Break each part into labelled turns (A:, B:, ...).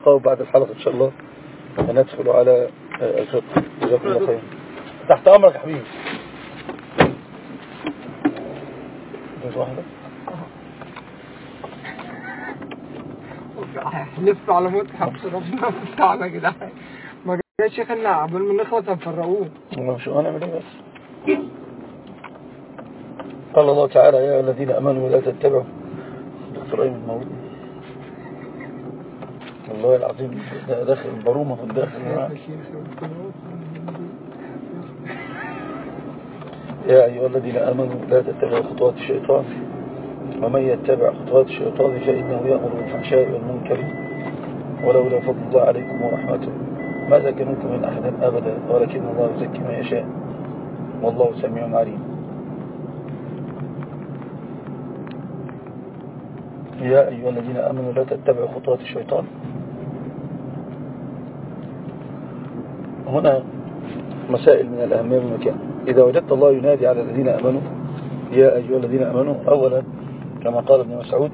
A: نلقاه بعد الحلقة إن شاء الله. وندخل على آه، الفقه. الله خير تحت أمرك يا حبيبي. واحدة
B: لف على موت حبس ربنا. بتاعنا كده. ما جاش شيخنا عبال ما نخلص هنفرقوه.
A: شو هنعمل إيه بس. قال الله تعالى يا الذين آمنوا لا تتبعوا. دكتور أيمن موجود والله العظيم داخل البرومة في الداخل. يا أيها الذين آمنوا لا تتبعوا خطوات الشيطان. ومن يتبع خطوات الشيطان فإنه يأمر بالفحشاء والمنكر ولولا فضل الله عليكم ورحمته. ما زكى منكم من أحد أبدا ولكن الله يزكي من يشاء. والله سميع عليم. يا أيها الذين آمنوا لا تتبعوا خطوات الشيطان. هنا مسائل من الأهمية بمكان إذا وجدت الله ينادي على الذين أمنوا يا أيها الذين أمنوا أولا كما قال ابن مسعود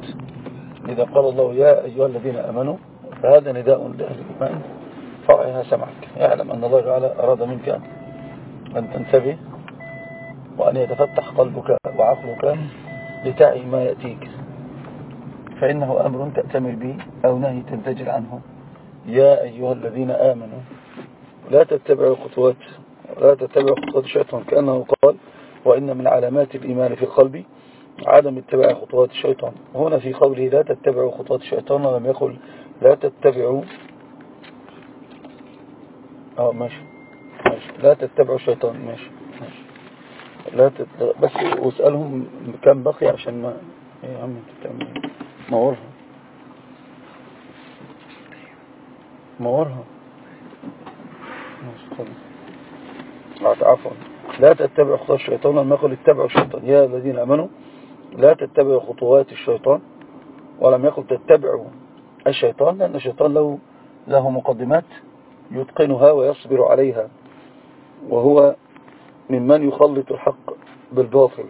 A: إذا قال الله يا أيها الذين أمنوا فهذا نداء لأهل الإيمان. فرعها سمعك. يعلم أن الله تعالى أراد منك أن تنتبه وأن يتفتح قلبك وعقلك لتعي ما يأتيك. فإنه أمر تأتمر به أو نهي تنتجل عنه. يا أيها الذين آمنوا لا تتبع خطوات لا تتبع خطوات الشيطان كأنه قال وإن من علامات الإيمان في القلب عدم اتباع خطوات الشيطان. هنا في قوله لا تتبعوا خطوات الشيطان لم يقل لا تتبعوا. آه ماشي ماشي. لا تتبعوا الشيطان ماشي ماشي. لا تت... بس واسألهم كم بقي عشان ما إيه يا عم أنت بتعمل إيه؟ مورها مورها عفوا لا تتبعوا خطوات الشيطان. لما يقول اتبعوا الشيطان. يا الذين آمنوا لا تتبعوا خطوات الشيطان. ولم يقل تتبعوا الشيطان لأن الشيطان له له مقدمات يتقنها ويصبر عليها. وهو ممن يخلط الحق بالباطل.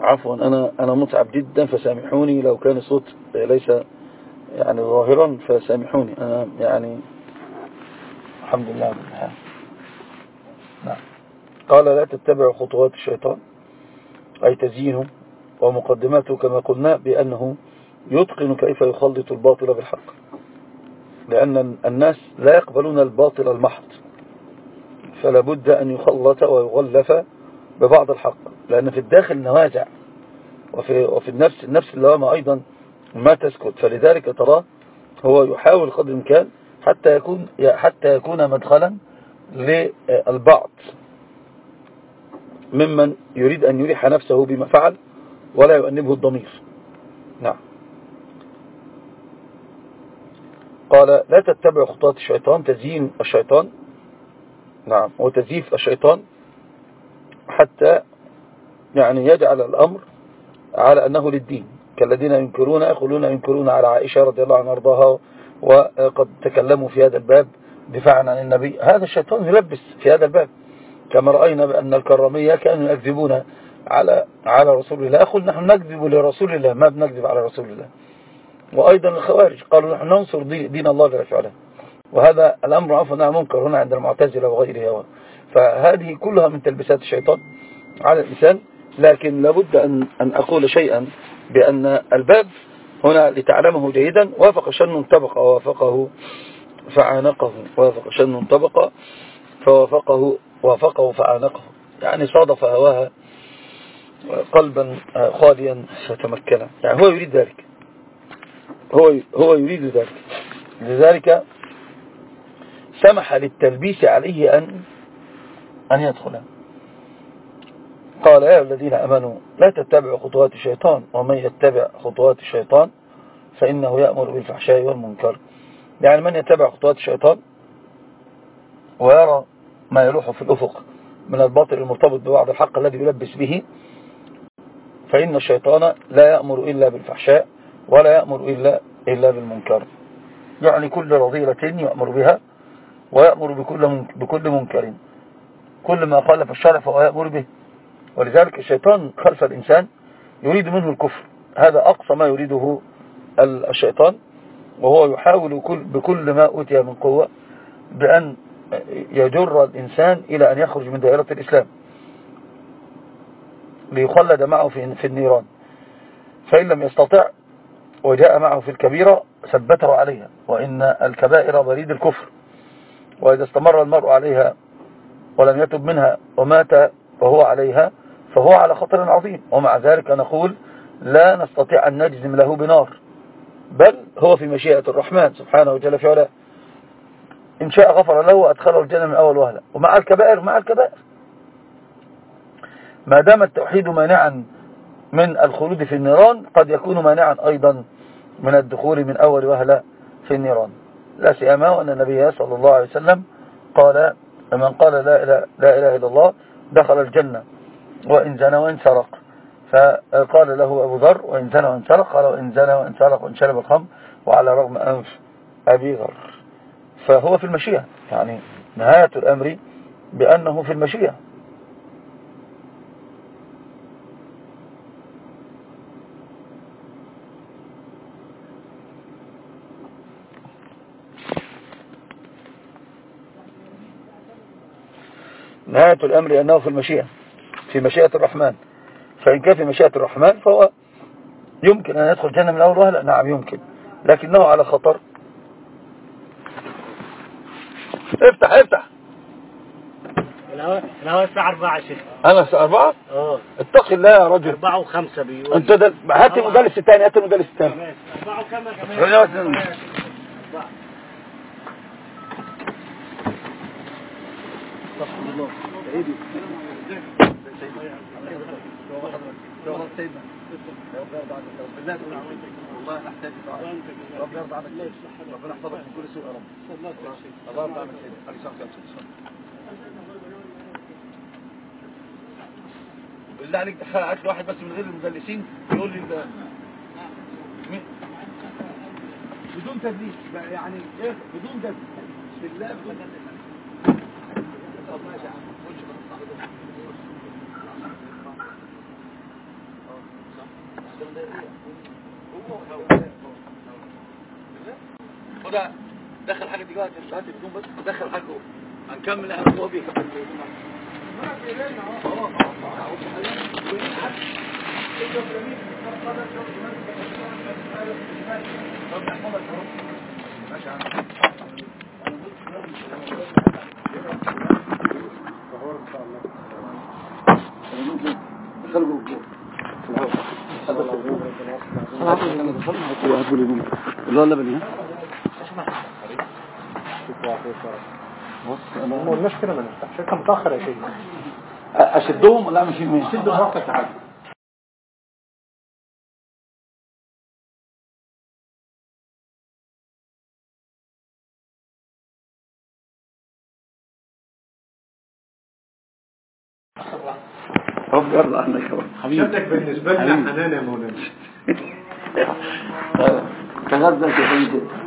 A: عفوا أنا, أنا متعب جدا فسامحوني. لو كان صوت ليس يعني ظاهرا فسامحوني. أنا يعني الحمد لله على كل نعم. قال لا تتبع خطوات الشيطان أي تزيينه ومقدماته كما قلنا بأنه يتقن كيف يخلط الباطل بالحق. لأن الناس لا يقبلون الباطل المحض. فلا بد أن يخلط ويغلف ببعض الحق. لأن في الداخل نوازع وفي, وفي النفس النفس اللوامة أيضا ما تسكت. فلذلك تراه هو يحاول قدر الإمكان حتى يكون حتى يكون مدخلا للبعض. ممن يريد أن يريح نفسه بما فعل ولا يؤنبه الضمير. نعم. قال لا تتبع خطوات الشيطان تزيين الشيطان. نعم. وتزييف الشيطان حتى يعني يجعل الأمر على أنه للدين. كالذين ينكرون يقولون ينكرون على عائشة رضي الله عنها وأرضاها وقد تكلموا في هذا الباب دفاعا عن النبي. هذا الشيطان يلبس في هذا الباب. كما رأينا بأن الكرامية كانوا يكذبون على على رسول الله. أقول نحن نكذب لرسول الله. ما بنكذب على رسول الله؟ وأيضا الخوارج قالوا نحن ننصر دين الله جل فعلا وهذا الأمر عفوا منكر هنا عند المعتزلة وغيرها. فهذه كلها من تلبسات الشيطان على الإنسان. لكن لابد أن, أن أقول شيئا بأن الباب هنا لتعلمه جيدا وافق شن طبقة وافقه فعانقه وافق شن طبقة فوافقه وافقه فعانقه. يعني صادف هواها قلبا خاليا فتمكن يعني هو يريد ذلك. هو هو يريد ذلك. لذلك سمح للتلبيس عليه أن أن يدخل. قال يا الذين أمنوا لا تتبعوا خطوات الشيطان ومن يتبع خطوات الشيطان فإنه يأمر بالفحشاء والمنكر. يعني من يتبع خطوات الشيطان ويرى ما يلوح في الأفق من الباطل المرتبط بوعد الحق الذي يلبس به فإن الشيطان لا يأمر إلا بالفحشاء ولا يأمر إلا, إلا بالمنكر. يعني كل رضيلة يأمر بها ويأمر بكل, بكل منكر. كل ما خالف الشرع فهو يأمر به. ولذلك الشيطان خلف الإنسان يريد منه الكفر. هذا أقصى ما يريده الشيطان وهو يحاول بكل ما أوتي من قوة بأن يجر الإنسان إلى أن يخرج من دائرة الإسلام ليخلد معه في النيران. فإن لم يستطع وجاء معه في الكبيرة ثبته عليها وإن الكبائر بريد الكفر. وإذا استمر المرء عليها ولم يتب منها ومات وهو عليها فهو على خطر عظيم. ومع ذلك نقول لا نستطيع أن نجزم له بنار. بل هو في مشيئة الرحمن سبحانه وتعالى في علاه. إن شاء غفر له وأدخله الجنة من أول وهلة. ومع الكبائر مع الكبائر. ما دام التوحيد مانعا من الخلود في النيران قد يكون مانعا أيضا من الدخول من أول وهلة في النيران. لا سيما وأن النبي صلى الله عليه وسلم قال من قال لا إله, لا إله إلا الله دخل الجنة. وإن زنى وإن سرق فقال له أبو ذر وإن زنى وإن سرق قال وإن زنى وإن سرق وإن شرب الخمر وعلى رغم أنف أبي ذر. فهو في المشيئة يعني نهاية الأمر بأنه في المشيئة. نهاية الأمر أنه في المشيئة. في مشيئة الرحمن. فإن كان في مشيئة الرحمن فهو يمكن أن يدخل الجنة من أول وهلة. نعم يمكن. لكنه على خطر. افتح افتح.
C: الهواء الساعة 4 يا شيخ.
A: أنا الساعة 4
C: آه
A: اتق الله يا رجل.
C: 4 و5 بيقول.
A: أنت دل... هات المدلس الثاني هات المدلس الثاني.
C: 4 وكام يا
A: كمان صح ربنا بالله يحفظك من كل سوء يا رب الله يرضى بالله عليك دخل عاد واحد بس من غير المدلسين يقول لي بدون تدليس يعني إيه بدون تدليس بالله بدون تدليس خدها دخل حاجة دلوقتي الساعات بدون بس دخل حاجة هنكمل أهم هو بيك ما في لنا اهو
B: اهو اهو اهو اهو المشكلة ما نفتحش كم متاخر يا شيخ
A: اشدهم لا مش شدوا وقت التعدي رب يرضى حبيبي
B: شكلك بالنسبة لنا حنان يا مولانا.
A: تغذى كثيرا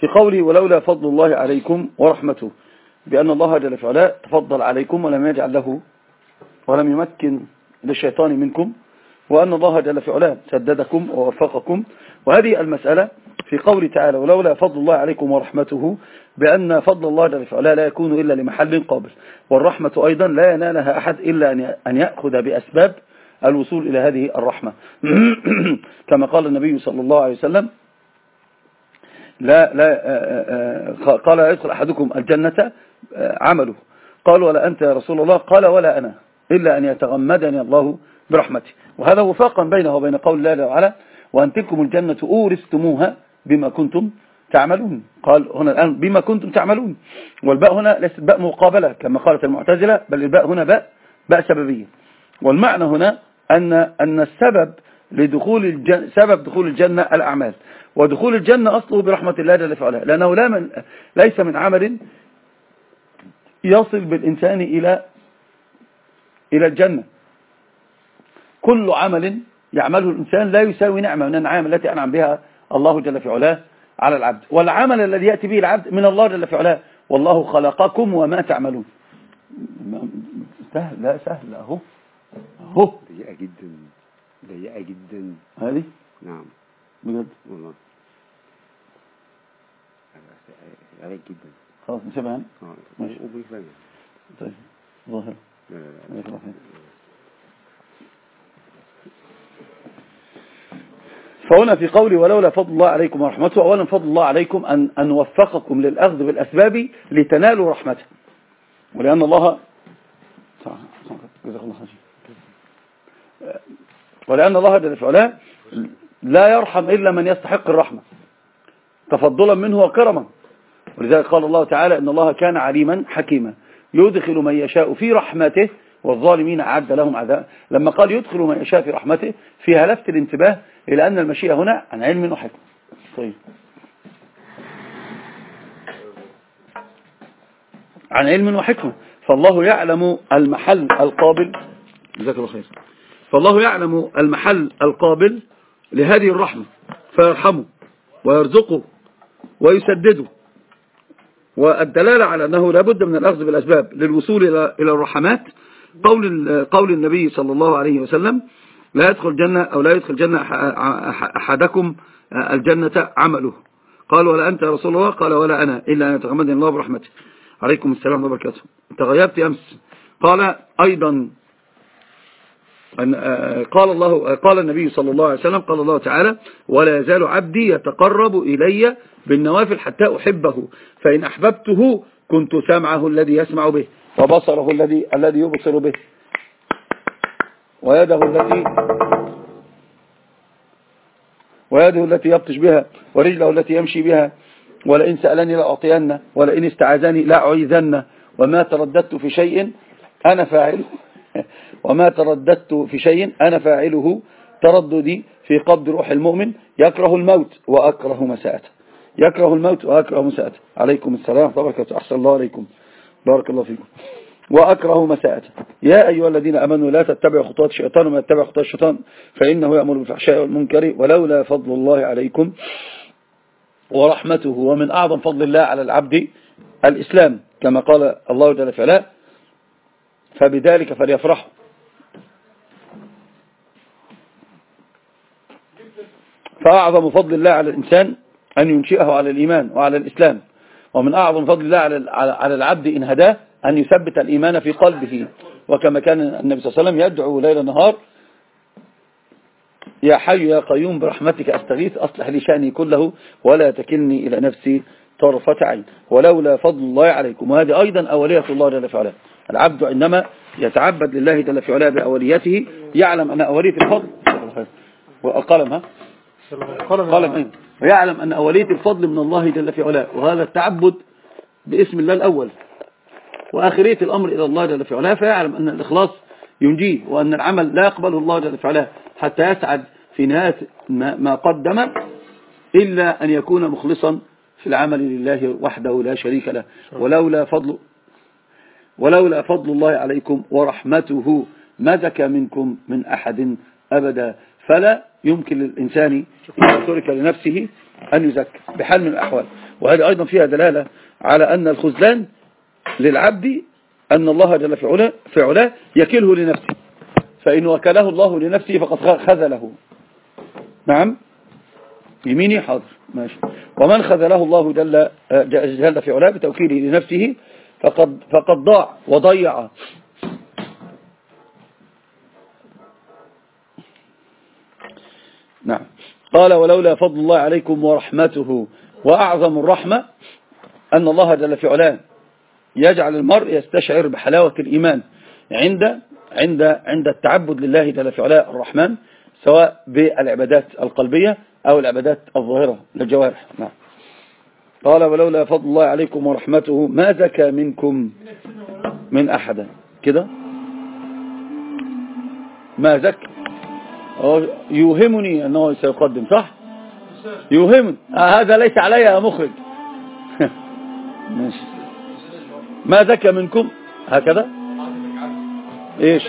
A: في قولي ولولا فضل الله عليكم ورحمته. بأن الله جل فعلا تفضل عليكم ولم يجعل له ولم يمكن للشيطان منكم. وأن الله جل فعلا سددكم ووفقكم. وهذه المسألة في قول تعالى ولولا فضل الله عليكم ورحمته بأن فضل الله جل فعلا لا يكون إلا لمحل قابل. والرحمة أيضا لا ينالها أحد إلا أن يأخذ بأسباب الوصول إلى هذه الرحمة. كما قال النبي صلى الله عليه وسلم لا لا آه، آه، آه، قال يدخل أحدكم الجنة. عمله. قال ولا أنت يا رسول الله. قال ولا أنا إلا أن يتغمدني الله برحمته وهذا وفاقا بينه وبين قول الله وعلا وأن تلكم الجنة أورثتموها بما كنتم تعملون. قال هنا الآن بما كنتم تعملون. والباء هنا ليست باء مقابلة كما قالت المعتزلة بل الباء هنا باء باء سببية. والمعنى هنا أن, أن السبب لدخول الجنة سبب دخول الجنة الأعمال. ودخول الجنة أصله برحمة الله جل فعلا لأنه لا من ليس من عمل يصل بالإنسان إلى إلى الجنة. كل عمل يعمله الإنسان لا يساوي نعمة من النعم التي أنعم بها الله جل فعلا على العبد. والعمل الذي يأتي به العبد من الله جل فعلا والله خلقكم وما تعملون. سهل لا سهل. أهو. أهو.
D: ضيقة جدا. ضيقة جدا.
A: هذه؟
D: نعم.
A: بجد
D: والله عليك جدا
A: خلاص نسيبها
D: هنا
A: ماشي طيب ظاهر
D: لا
A: فهنا في قولي ولولا فضل الله عليكم ورحمته أولا فضل الله عليكم أن, أن وفقكم للأخذ بالأسباب لتنالوا رحمته. ولأن الله ولأن الله جل في علاه لا يرحم إلا من يستحق الرحمة. تفضلا منه وكرما. ولذلك قال الله تعالى إن الله كان عليما حكيما. يدخل من يشاء في رحمته والظالمين أعد لهم عذاب لما قال يدخل من يشاء في رحمته فيها لفت الانتباه إلى أن المشيئة هنا عن علم وحكم. طيب. عن علم وحكمة فالله يعلم المحل القابل. جزاك الله فالله يعلم المحل القابل لهذه الرحمة فيرحمه ويرزقه ويسدده. والدلالة على أنه لابد من الأخذ بالأسباب للوصول إلى الرحمات قول, قول النبي صلى الله عليه وسلم لا يدخل جنة أو لا يدخل جنة أحدكم الجنة عمله. قال ولا أنت يا رسول الله؟ قال ولا أنا إلا أن يتغمدني الله برحمته. عليكم السلام وبركاته. تغيبت أمس. قال أيضا آه، آه، قال الله آه، قال النبي صلى الله عليه وسلم قال الله تعالى ولا يزال عبدي يتقرب إلي بالنوافل حتى أحبه فإن أحببته كنت سمعه الذي يسمع به وبصره الذي الذي يبصر به ويده التي ويده التي يبطش بها ورجله التي يمشي بها ولئن سألني لأعطينه ولئن استعاذني لأعيذنه وما ترددت في شيء أنا فاعله وما ترددت في شيء أنا فاعله ترددي في قبض روح المؤمن يكره الموت وأكره مساءته يكره الموت وأكره مساءته عليكم السلام وبركاته. أحسن الله عليكم. بارك الله فيكم. وأكره مساءته يا أيها الذين أمنوا لا تتبعوا خطوات الشيطان وما تتبع خطوات الشيطان فإنه يأمر بالفحشاء والمنكر ولولا فضل الله عليكم ورحمته ومن أعظم فضل الله على العبد الإسلام كما قال الله جل فعلا فبذلك فليفرحوا. فأعظم فضل الله على الإنسان أن ينشئه على الإيمان وعلى الإسلام. ومن أعظم فضل الله على العبد إن هداه أن يثبت الإيمان في قلبه. وكما كان النبي صلى الله عليه وسلم يدعو ليل نهار يا حي يا قيوم برحمتك أستغيث أصلح لي شأني كله ولا تكلني إلى نفسي طرفة عين. ولولا فضل الله عليكم. وهذه أيضا أولية الله جل فعلا العبد إنما يتعبد لله جل في علاه بأوليته يعلم أن أولية الفضل وقلم ها قلم أين ويعلم أن أولية الفضل من الله جل في علاه وهذا التعبد باسم الله الأول. وآخرية الأمر إلى الله جل في علاه فيعلم أن الإخلاص ينجيه وأن العمل لا يقبله الله جل في علاه حتى يسعد في نهاية ما قدم إلا أن يكون مخلصا في العمل لله وحده لا شريك له ولولا فضل ولولا فضل الله عليكم ورحمته ما ذكى منكم من أحد أبدا. فلا يمكن للإنسان إذا ترك لنفسه أن يزكى بحال من الأحوال. وهذا أيضا فيها دلالة على أن الخزلان للعبد أن الله جل في علاه, في علاه يكله لنفسه. فإن وكله الله لنفسه فقد خذله. نعم؟ يميني حاضر. ماشي. ومن خذله الله جل, جل في علاه بتوكيله لنفسه فقد, فقد ضاع وضيع. نعم. قال ولولا فضل الله عليكم ورحمته وأعظم الرحمة أن الله جل في علاه يجعل المرء يستشعر بحلاوة الإيمان عند عند عند التعبد لله جل في علاه الرحمن سواء بالعبادات القلبية أو العبادات الظاهرة للجوارح. نعم. قال ولولا فضل الله عليكم ورحمته ما زكى منكم من أحدا. كده؟ ما زكى. يوهمني أنه سيقدم صح؟ يوهمني. آه، هذا ليس علي يا مخرج. ماشي. ما زكى منكم؟ هكذا؟ إيش؟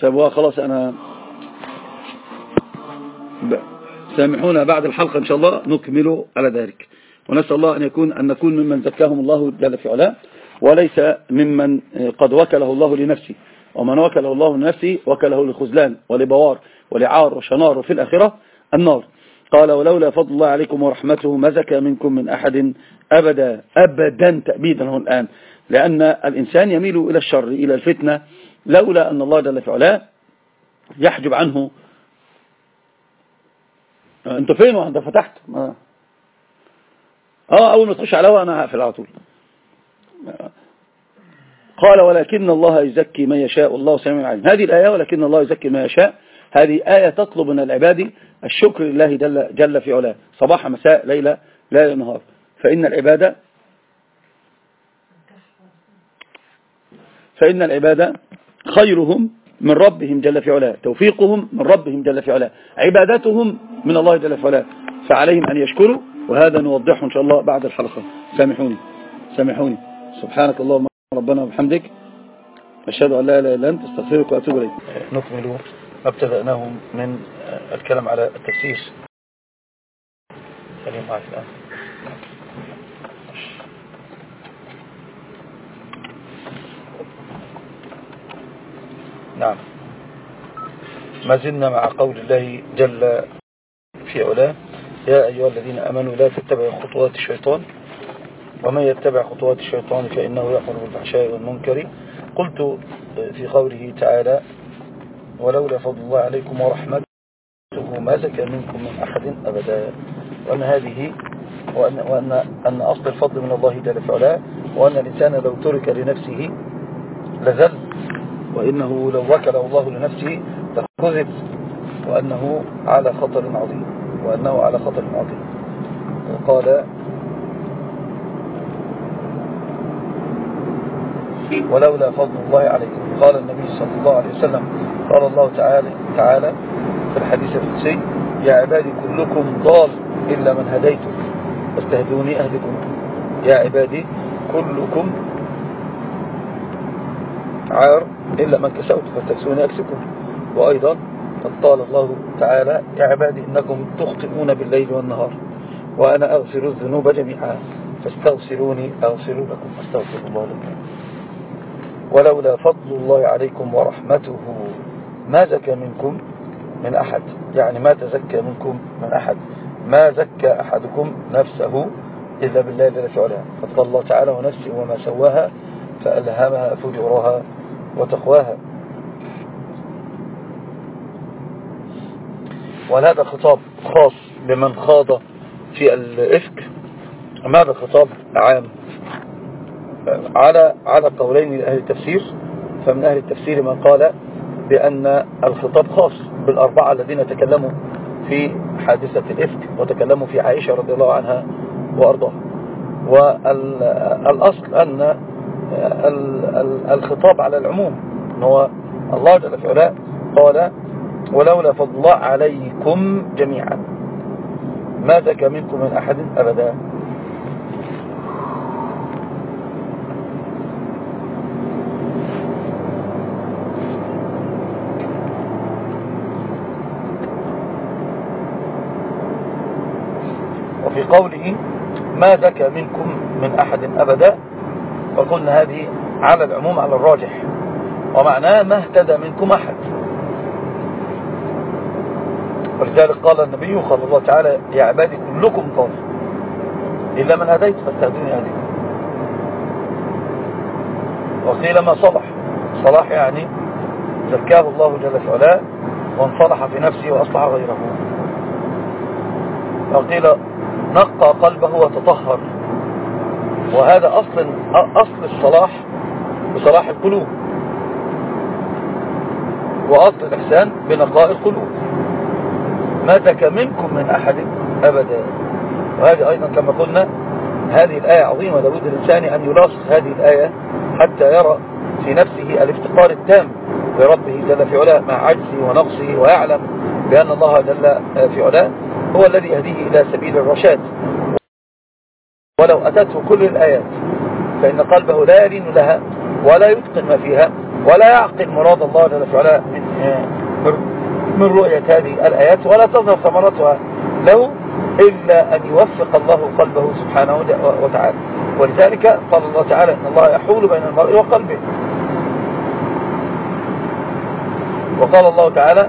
A: طب خلاص أنا سامحونا بعد الحلقة إن شاء الله نكمل على ذلك. ونسأل الله أن, يكون أن نكون ممن زكاهم الله جل في علاه وليس ممن قد وكله الله لنفسه. ومن وكله الله لنفسه وكله لخزلان ولبوار ولعار وشنار وفي الآخرة النار. قال ولولا فضل الله عليكم ورحمته ما زكى منكم من أحد أبدا أبدا تأبيدا هو الآن. لأن الإنسان يميل إلى الشر إلى الفتنة لولا أن الله جل في علاه يحجب عنه آه. انت فين؟ وانت فتحت. ما. آه أول ما تخش على وأنا هقفل على طول. آه. قال ولكن الله يزكي من يشاء. الله سميع عليم. هذه الآية ولكن الله يزكي من يشاء. هذه آية تطلب من العباد الشكر لله جل, جل في علاه. صباح مساء ليلة ليل نهار. فإن العبادة فإن العبادة خيرهم من ربهم جل في علاه. توفيقهم من ربهم جل في علاه. عبادتهم من الله جل في علاه. فعليهم أن يشكروا. وهذا نوضحه إن شاء الله بعد الحلقة. سامحوني. سامحوني. سبحانك اللهم ربنا وبحمدك. أشهد أن لا إله إلا أنت. أستغفرك وأتوب إليك. نكمل ما ابتدأناه من الكلام على التفسير خلينا معك الآن. نعم. ما زلنا مع قول الله جل في علاه. يا أيها الذين أمنوا لا تتبعوا خطوات الشيطان. ومن يتبع خطوات الشيطان فإنه يأمر بالفحشاء والمنكر. قلت في قوله تعالى ولولا فضل الله عليكم ورحمته ما زكى منكم من أحد أبدا. وأن هذه وأن, وأن أن أصل الفضل من الله جل فعلا وأن الإنسان لو ترك لنفسه لذل وإنه لو وكله الله لنفسه تخذب وأنه على خطر عظيم. وأنه على خطر عظيم. وقال ولولا فضل الله عليكم. قال النبي صلى الله عليه وسلم. قال الله تعالى, تعالى في الحديث القدسي يا عبادي كلكم ضال إلا من هديتك فاستهدوني أهلكم يا عبادي كلكم عار إلا من كسوت فتكسوني يكسكم وأيضا قال الله تعالى يا عبادي إنكم تخطئون بالليل والنهار وأنا أغفر الذنوب جميعا. فاستغفروني أغفر لكم فاستغفر الله لكم. ولولا فضل الله عليكم ورحمته ما زكى منكم من أحد. يعني ما تزكى منكم من أحد. ما زكى أحدكم نفسه إلا بالله الذي فعلها فضل الله تعالى ونفسه وما سواها فألهمها فجرها وتقواها. وأن هذا خطاب خاص بمن خاض في الإفك أما هذا خطاب عام. على على قولين لأهل التفسير فمن أهل التفسير من قال بأن الخطاب خاص بالأربعة الذين تكلموا في حادثة الإفك وتكلموا في عائشة رضي الله عنها وأرضاها. والأصل أن الخطاب على العموم. إن هو الله جل في علاه قال ولولا فضل الله عليكم جميعا ما زكى منكم من أحد أبدا. وفي قوله ما زكى منكم من أحد أبدا فقلنا هذه على العموم على الراجح. ومعناه ما اهتدى منكم أحد. ولذلك قال النبي قال الله تعالى يا عبادي كلكم طالب إلا من هديت فاستهدوني هديت وقيل ما صلح. صلاح يعني زكاه الله جل وعلا وانصلح في نفسه وأصلح غيره. وقيل نقى قلبه وتطهر. وهذا أصل, أصل الصلاح بصلاح القلوب. وأصل الإحسان بنقاء القلوب. ما زكى منكم من أحد أبدا. وهذه أيضا كما قلنا هذه الآية عظيمة. لابد الإنسان أن يلاصق هذه الآية حتى يرى في نفسه الافتقار التام لربه جل في علاه مع عجزه ونقصه ويعلم بأن الله جل في علاه هو الذي يهديه إلى سبيل الرشاد. ولو أتته كل الآيات فإن قلبه لا يلين لها ولا يتقن ما فيها ولا يعقل مراد الله جل وعلا من, من رؤية هذه الآيات ولا تظهر ثمرتها له إلا أن يوفق الله قلبه سبحانه وتعالى. ولذلك قال الله تعالى إن الله يحول بين المرء وقلبه. وقال الله تعالى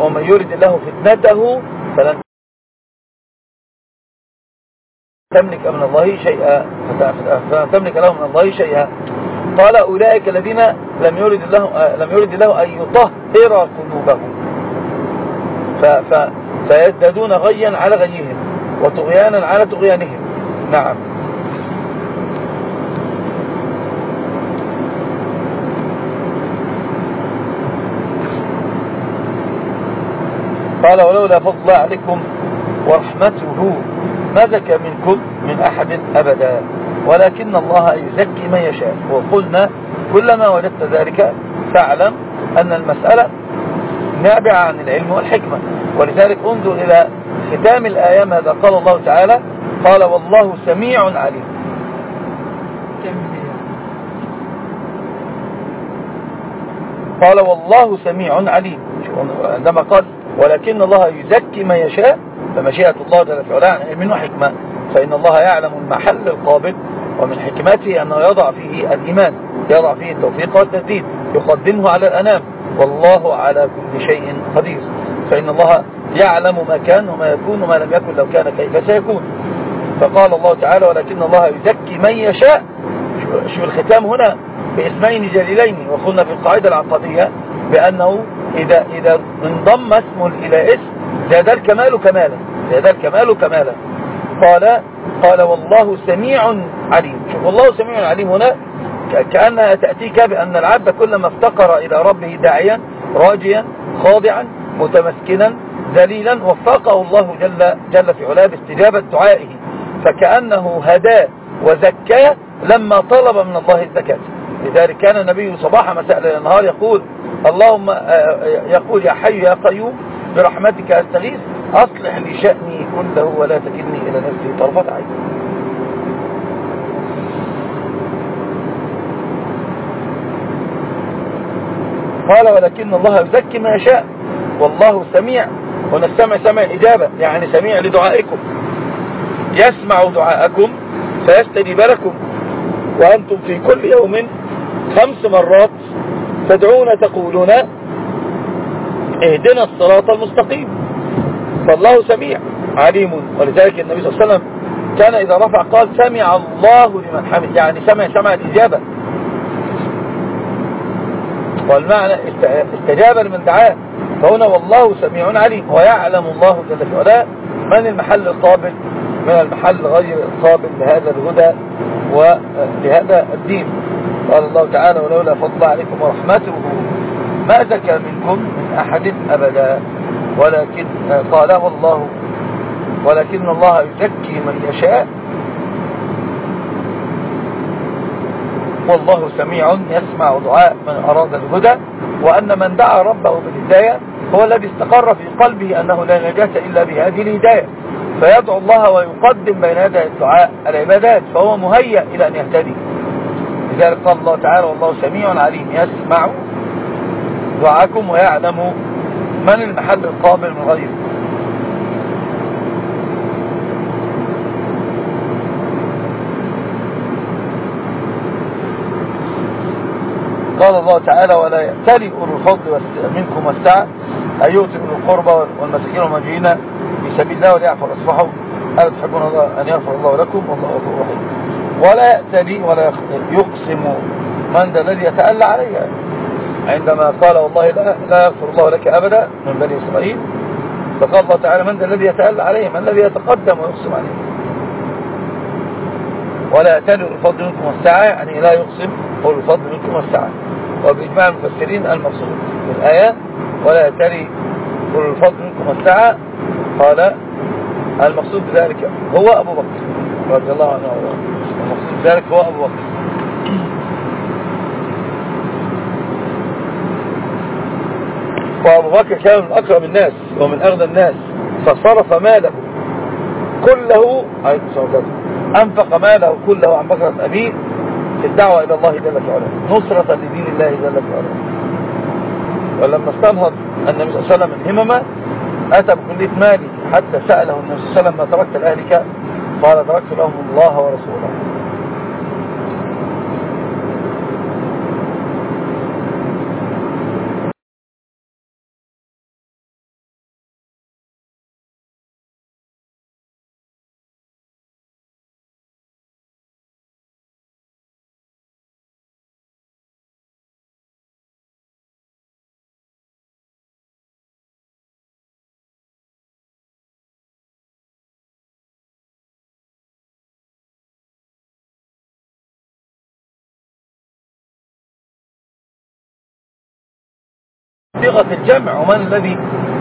A: ومن يرد الله فتنته فلن تملك من الله شيئا. فتملك لهم من الله شيئا. قال أولئك الذين لم يرد الله, لم يرد الله أن يطهر قلوبهم. فيزدادون غيا على غيهم وطغيانا على طغيانهم. نعم. قال ولولا فضل عليكم ورحمته ما زكى منكم من أحد أبدا. ولكن الله يزكي من يشاء. وقلنا كلما وجدت ذلك تعلم أن المسألة نابعة عن العلم والحكمة. ولذلك انظر إلى ختام الآية ماذا قال الله تعالى. قال والله سميع عليم. قال والله سميع عليم. عندما قال ولكن الله يزكي من يشاء فمشيئة الله جل في علاه. إيه، من حكمة فإن الله يعلم المحل القابل ومن حكمته أنه يضع فيه الإيمان يضع فيه التوفيق والتهديد يقدمه على الأنام. والله على كل شيء قدير. فإن الله يعلم ما كان وما يكون وما لم يكن لو كان كيف سيكون. فقال الله تعالى ولكن الله يزكي من يشاء. شو الختام هنا باسمين جليلين وقلنا في القاعدة العقدية بأنه إذا, إذا انضم اسم إلى اسم زاد الكمال كمالا زاد الكمال كمالا قال قال والله سميع عليم. والله سميع عليم هنا كأنها تأتيك بأن العبد كلما افتقر إلى ربه داعيا راجيا خاضعا متمسكنا ذليلا وفقه الله جل, جل في علاه باستجابة دعائه. فكأنه هداه وزكاه لما طلب من الله الزكاة. لذلك كان النبي صباح مساء للنهار يقول اللهم آه، آه، يقول يا حي يا قيوم برحمتك أستغيث أصلح لي شأني كله ولا تكني إلى نفسي طرفة عين. قال ولكن الله يزكي ما يشاء والله سميع هنا السمع سمع الإجابة يعني سميع لدعائكم. يسمع دعائكم فيستجيب لكم. وأنتم في كل يوم خمس مرات تدعون تقولون اهدنا الصراط المستقيم. فالله سميع عليم. ولذلك النبي صلى الله عليه وسلم كان إذا رفع قال سمع الله لمن حمد. يعني سمع سمع الإجابة. والمعنى استجاب لمن دعاه. فهنا والله سميع عليم. ويعلم الله جل وعلا من المحل القابل من المحل غير القابل لهذا الهدى ولهذا الدين. قال الله تعالى ولولا فضل عليكم ورحمته ما زكى منكم من أحد أبدا ولكن آه، قاله الله ولكن الله يزكي من يشاء. والله سميع يسمع دعاء من أراد الهدى وأن من دعا ربه بالهداية هو الذي استقر في قلبه أنه لا نجاة إلا بهذه الهداية. فيدعو الله ويقدم بين هذا الدعاء العبادات فهو مهيئ إلى أن يهتدي. لذلك قال الله تعالى والله سميع عليم يسمع يدعاكم ويعلم من المحل القابل من غيره قال الله تعالى ولا يأتلي أولو الفضل منكم والسعة أن يؤتي أولو القربى والمساكين والمجهين في سبيل الله وليعفو أصبحوا ألا تحبون الله أن يغفر الله لكم والله غفور رحيم ولا يأتلي ولا يقسم من ذا الذي يتألى عليها عندما قال والله لا, لا يغفر الله لك أبدا من بني إسرائيل فقال الله تعالى من ذا الذي يتألى عليهم؟ الذي يتقدم ويقسم عليهم. ولا يأتل الفضل منكم والسعى يعني لا يقسم قول الفضل منكم والسعى وبإجماع المفسرين المقصود في الآية ولا يأتل قول الفضل منكم والسعى قال المقصود بذلك هو أبو بكر رضي الله عنه المقصود بذلك هو أبو بكر. وأبو بكر كان من أكرم الناس ومن أغنى الناس فصرف ماله كله أنفق ماله كله عن بكرة أبيه في الدعوة إلى الله جل وعلا نصرة لدين الله جل وعلا. ولما استنهض النبي صلى الله عليه وسلم الهمم أتى بكلية مالي حتى سأله النبي صلى الله عليه وسلم ما تركت لأهلك قال تركت لهم الله ورسوله. صيغة الجمع ومن الذي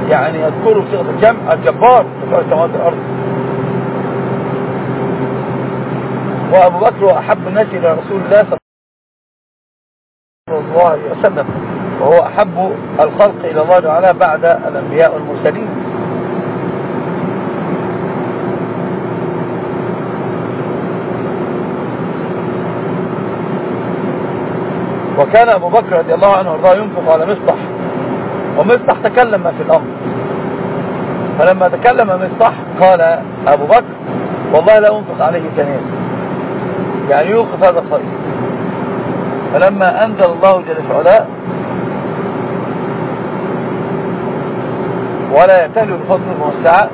A: يعني يذكره صيغة الجمع؟ الجبار جبار سماوات الأرض. وأبو بكر وأحب الناس إلى رسول الله صلى الله عليه وسلم وهو أحب الخلق إلى الله تعالى بعد الأنبياء والمرسلين. وكان أبو بكر رضي الله عنه وارضاه ينفق على مصبح ومفتح تكلم في الأمر. فلما تكلم مفتح قال أبو بكر والله لا أنفق عليه كنيس يعني يوقف هذا الخير فلما أنزل الله جل وعلا ولا يتهل الفضل الموسعة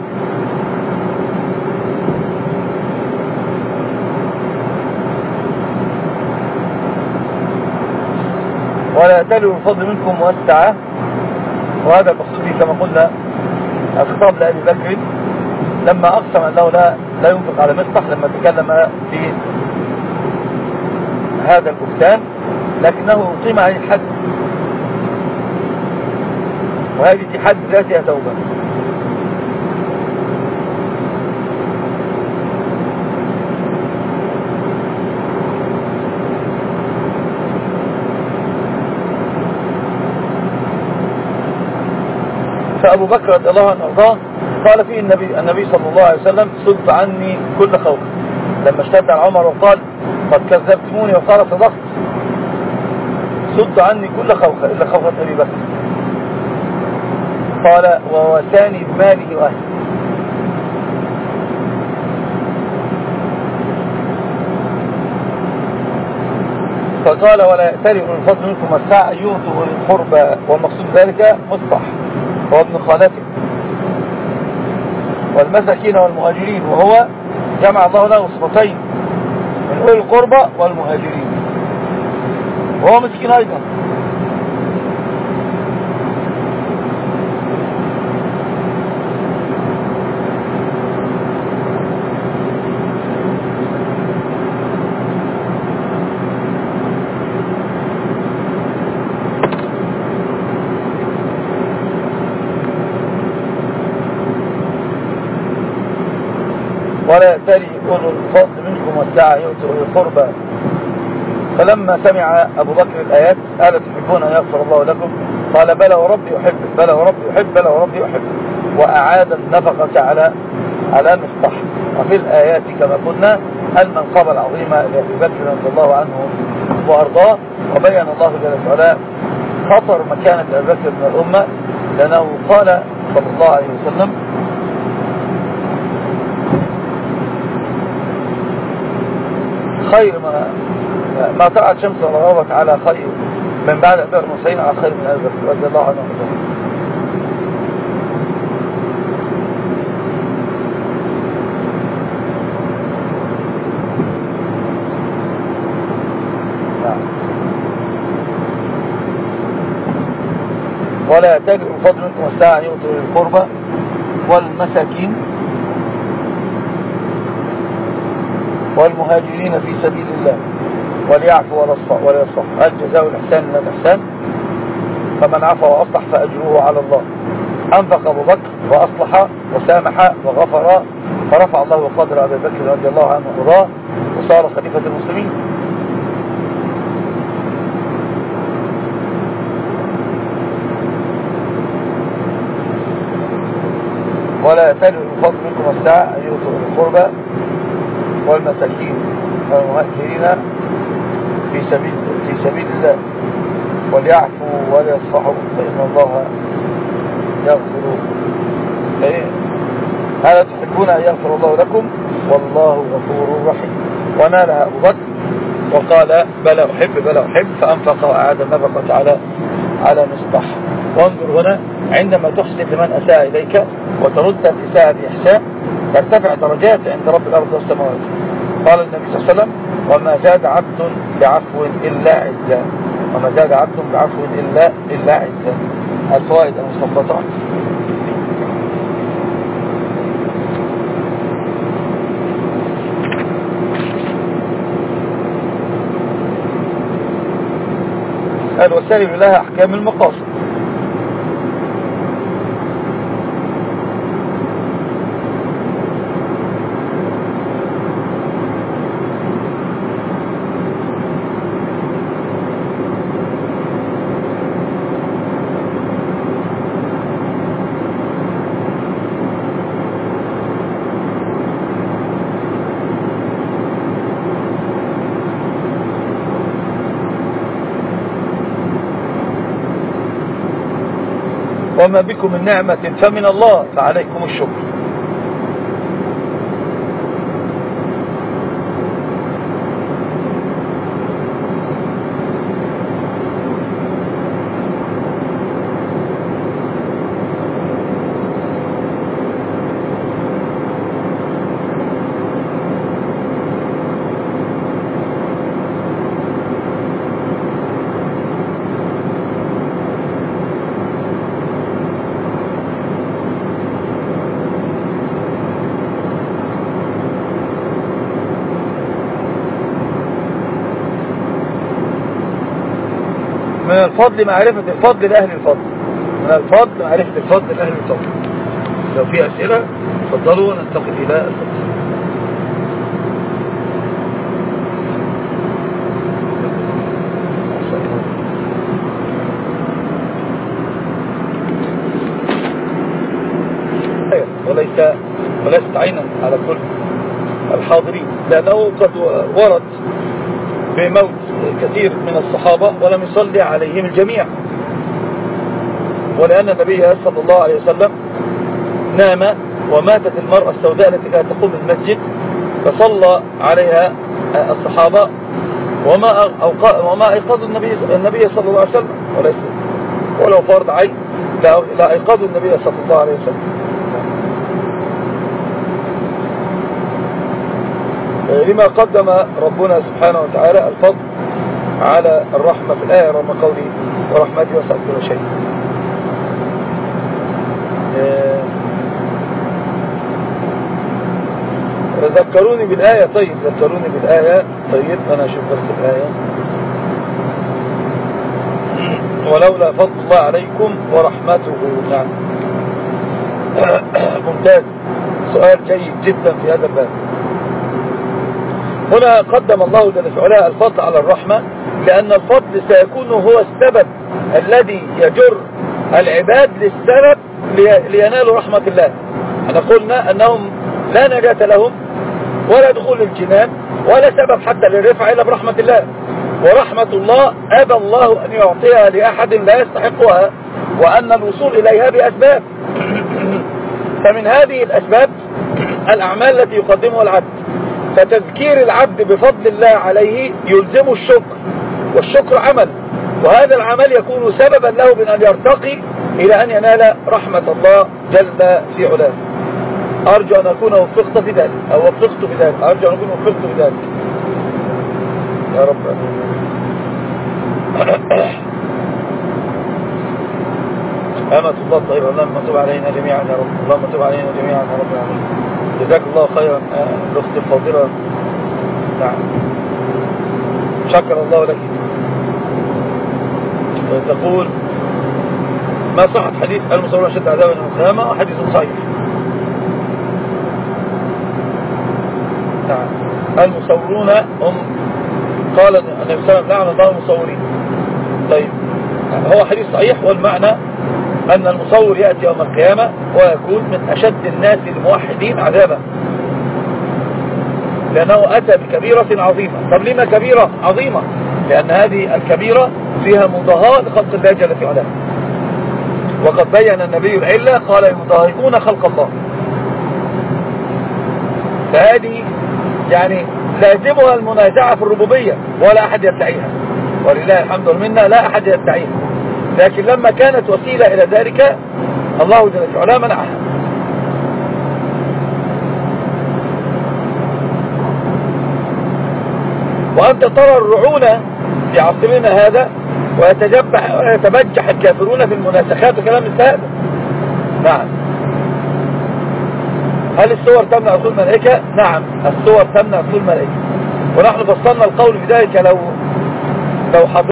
A: ولا يتهل الفضل منكم موسعة وهذا المقصود كما قلنا الخطاب لأبي بكر لما أقسم أنه لا, لا ينفق على مصطح لما تكلم في هذا البستان لكنه أقيم عليه الحد. وهذه في حد ذاتها توبة. فأبو بكر رضي الله عنه وارضاه قال فيه النبي, النبي صلى الله عليه وسلم صد عني كل خوف. لما اشتد عن عمر وقال قد كذبتموني وقال صدقت. صد عني كل خوف إلا خوفة أبي بكر. قال ووساني بماله وأهله. فقال ولا يأترف الفضل منكم الساعة يوتوا القربى ومقصود ذلك مصبح بوت من خالته والمساكين والمهاجرين وهو جمع الله له صفتين من أولي القربى والمهاجرين. وهو مسكين أيضا. ولا يأتري أولو الفضل منكم والسعة يؤتوا القربى فلما سمع أبو بكر الآيات ألا تحبون أن يغفر الله لكم؟ قال بلى وربي أحب بلى وربي أحب بلى وربي أحب. وأعاد النفقة على على مصطح وفي الآيات كما قلنا المنقبة العظيمة لأبي بكر رضي الله عنه وأرضاه. وبين الله جل وعلا خطر مكانة أبي بكر من الأمة لأنه قال صلى الله عليه وسلم خير ما, ما سعت شمس وغربت على خير من بعد أبي المسعين على خير من أبي رضي الله عنه نعم. ولا يحتاج الفضل منكم الساعة يؤتي القربى والمساكين. والمهاجرين في سبيل الله وليعفو وليصفح هل جزاء الإحسان من الإحسان؟ فمن عفى وأصلح فأجروه على الله. أنفق أبو بكر وأصلح وسامح وغفر فرفع الله قدر أبي بكر رضي الله عنه وضاه وصار خليفة المسلمين. ولا يتالي الفضل منكم الساعة أن يوصل القربة والمساكين والمؤثرين في سبيل, في سبيل الله. وليعفوا وليصفحوا. فإن الله يغفر إيه؟ هل تحبون أن يغفر الله لكم؟ والله غفور رحيم. ونالها أبو بكر؟ وقال بلى أحب بلى أحب. فأنفق وأعاد النفقة على على مصباح. وانظر هنا عندما تحسن لمن أساء إليك وترد الإساءة بإحسان فارتفع درجات عند رب الأرض والسماوات. قال النبي صلى الله عليه وسلم وما زاد عبد بعفو إلا عزا وما زاد عبد بعفو إلا, إلا عزا الفوائد المستنبطة الوسائل لها أحكام المقاصد. وما بكم من نعمة فمن الله فعليكم الشكر الفضل معرفة الفضل لأهل الفضل. من الفضل معرفة الفضل لأهل الفضل. لو في أسئلة تفضلوا ننتقل إلى الفضل. أيوة، وليس وليست عينا على كل الحاضرين لأنه قد ورد بموت كثير من الصحابة ولم يصلي عليهم الجميع. ولأن النبي صلى الله عليه وسلم نام وماتت المرأة السوداء التي كانت تقوم المسجد فصلى عليها الصحابة وما وما ايقظوا النبي النبي صلى الله عليه وسلم. وليس ولو فرض عين لا ايقظوا النبي صلى الله عليه وسلم. لما قدم ربنا سبحانه وتعالى الفضل على الرحمة في الآية رغم قولي ورحمتي وسعت كل شيء. آه، ذكروني بالآية طيب ذكروني بالآية طيب أنا أشوف بس الآية. ولولا فضل الله عليكم ورحمته نعم. ممتاز. سؤال جيد جدا في هذا الباب. هنا قدم الله جل وعلا الفضل على الرحمة لأن الفضل سيكون هو السبب الذي يجر العباد للسبب لينالوا رحمة الله. أنا قلنا أنهم لا نجاة لهم ولا دخول الجنان ولا سبب حتى للرفع إلا برحمة الله. ورحمة الله أبى الله أن يعطيها لأحد لا يستحقها وأن الوصول إليها بأسباب. فمن هذه الأسباب الأعمال التي يقدمها العبد. فتذكير العبد بفضل الله عليه يلزم الشكر والشكر عمل وهذا العمل يكون سببا له من أن يرتقي إلى أن ينال رحمة الله جل في علاه. أرجو أن أكون وفقت في ذلك أو وفقت في ذلك أرجو أن أكون وفقت في ذلك. يا رب أما صلى الطيب اللهم تب علينا جميعا يا رب. اللهم تب علينا جميعا يا رب العالمين. جزاك الله خيرا. الأخت الفاضلة نعم. شكر الله لك. تقول ما صحة حديث المصورة شد عذابا وخامة حديث صحيح. نعم. المصورون هم قال النبي صلى الله عليه وسلم نعم، لعن الله المصورين. طيب. هو حديث صحيح والمعنى أن المصور يأتي يوم القيامة ويكون من أشد الناس الموحدين عذابا. لأنه أتى بكبيرة عظيمة. طب لما كبيرة عظيمة؟ لأن هذه الكبيرة فيها مضاهاة لخلق الله جل في وقد بين النبي العلة قال يضاهئون خلق الله. فهذه يعني لازمها المنازعة في الربوبية ولا أحد يدعيها. ولله الحمد والمنة لا أحد يدعيها. لكن لما كانت وسيلة إلى ذلك الله جل وعلا منعها. وأنت ترى الرعون في عصرنا هذا ويتبجح الكافرون في المناسخات وكلام السائد نعم. هل الصور تمنع أصول ملائكة؟ نعم الصور تمنع أصول ملائكة ونحن فصلنا القول بذلك لو لو حضرنا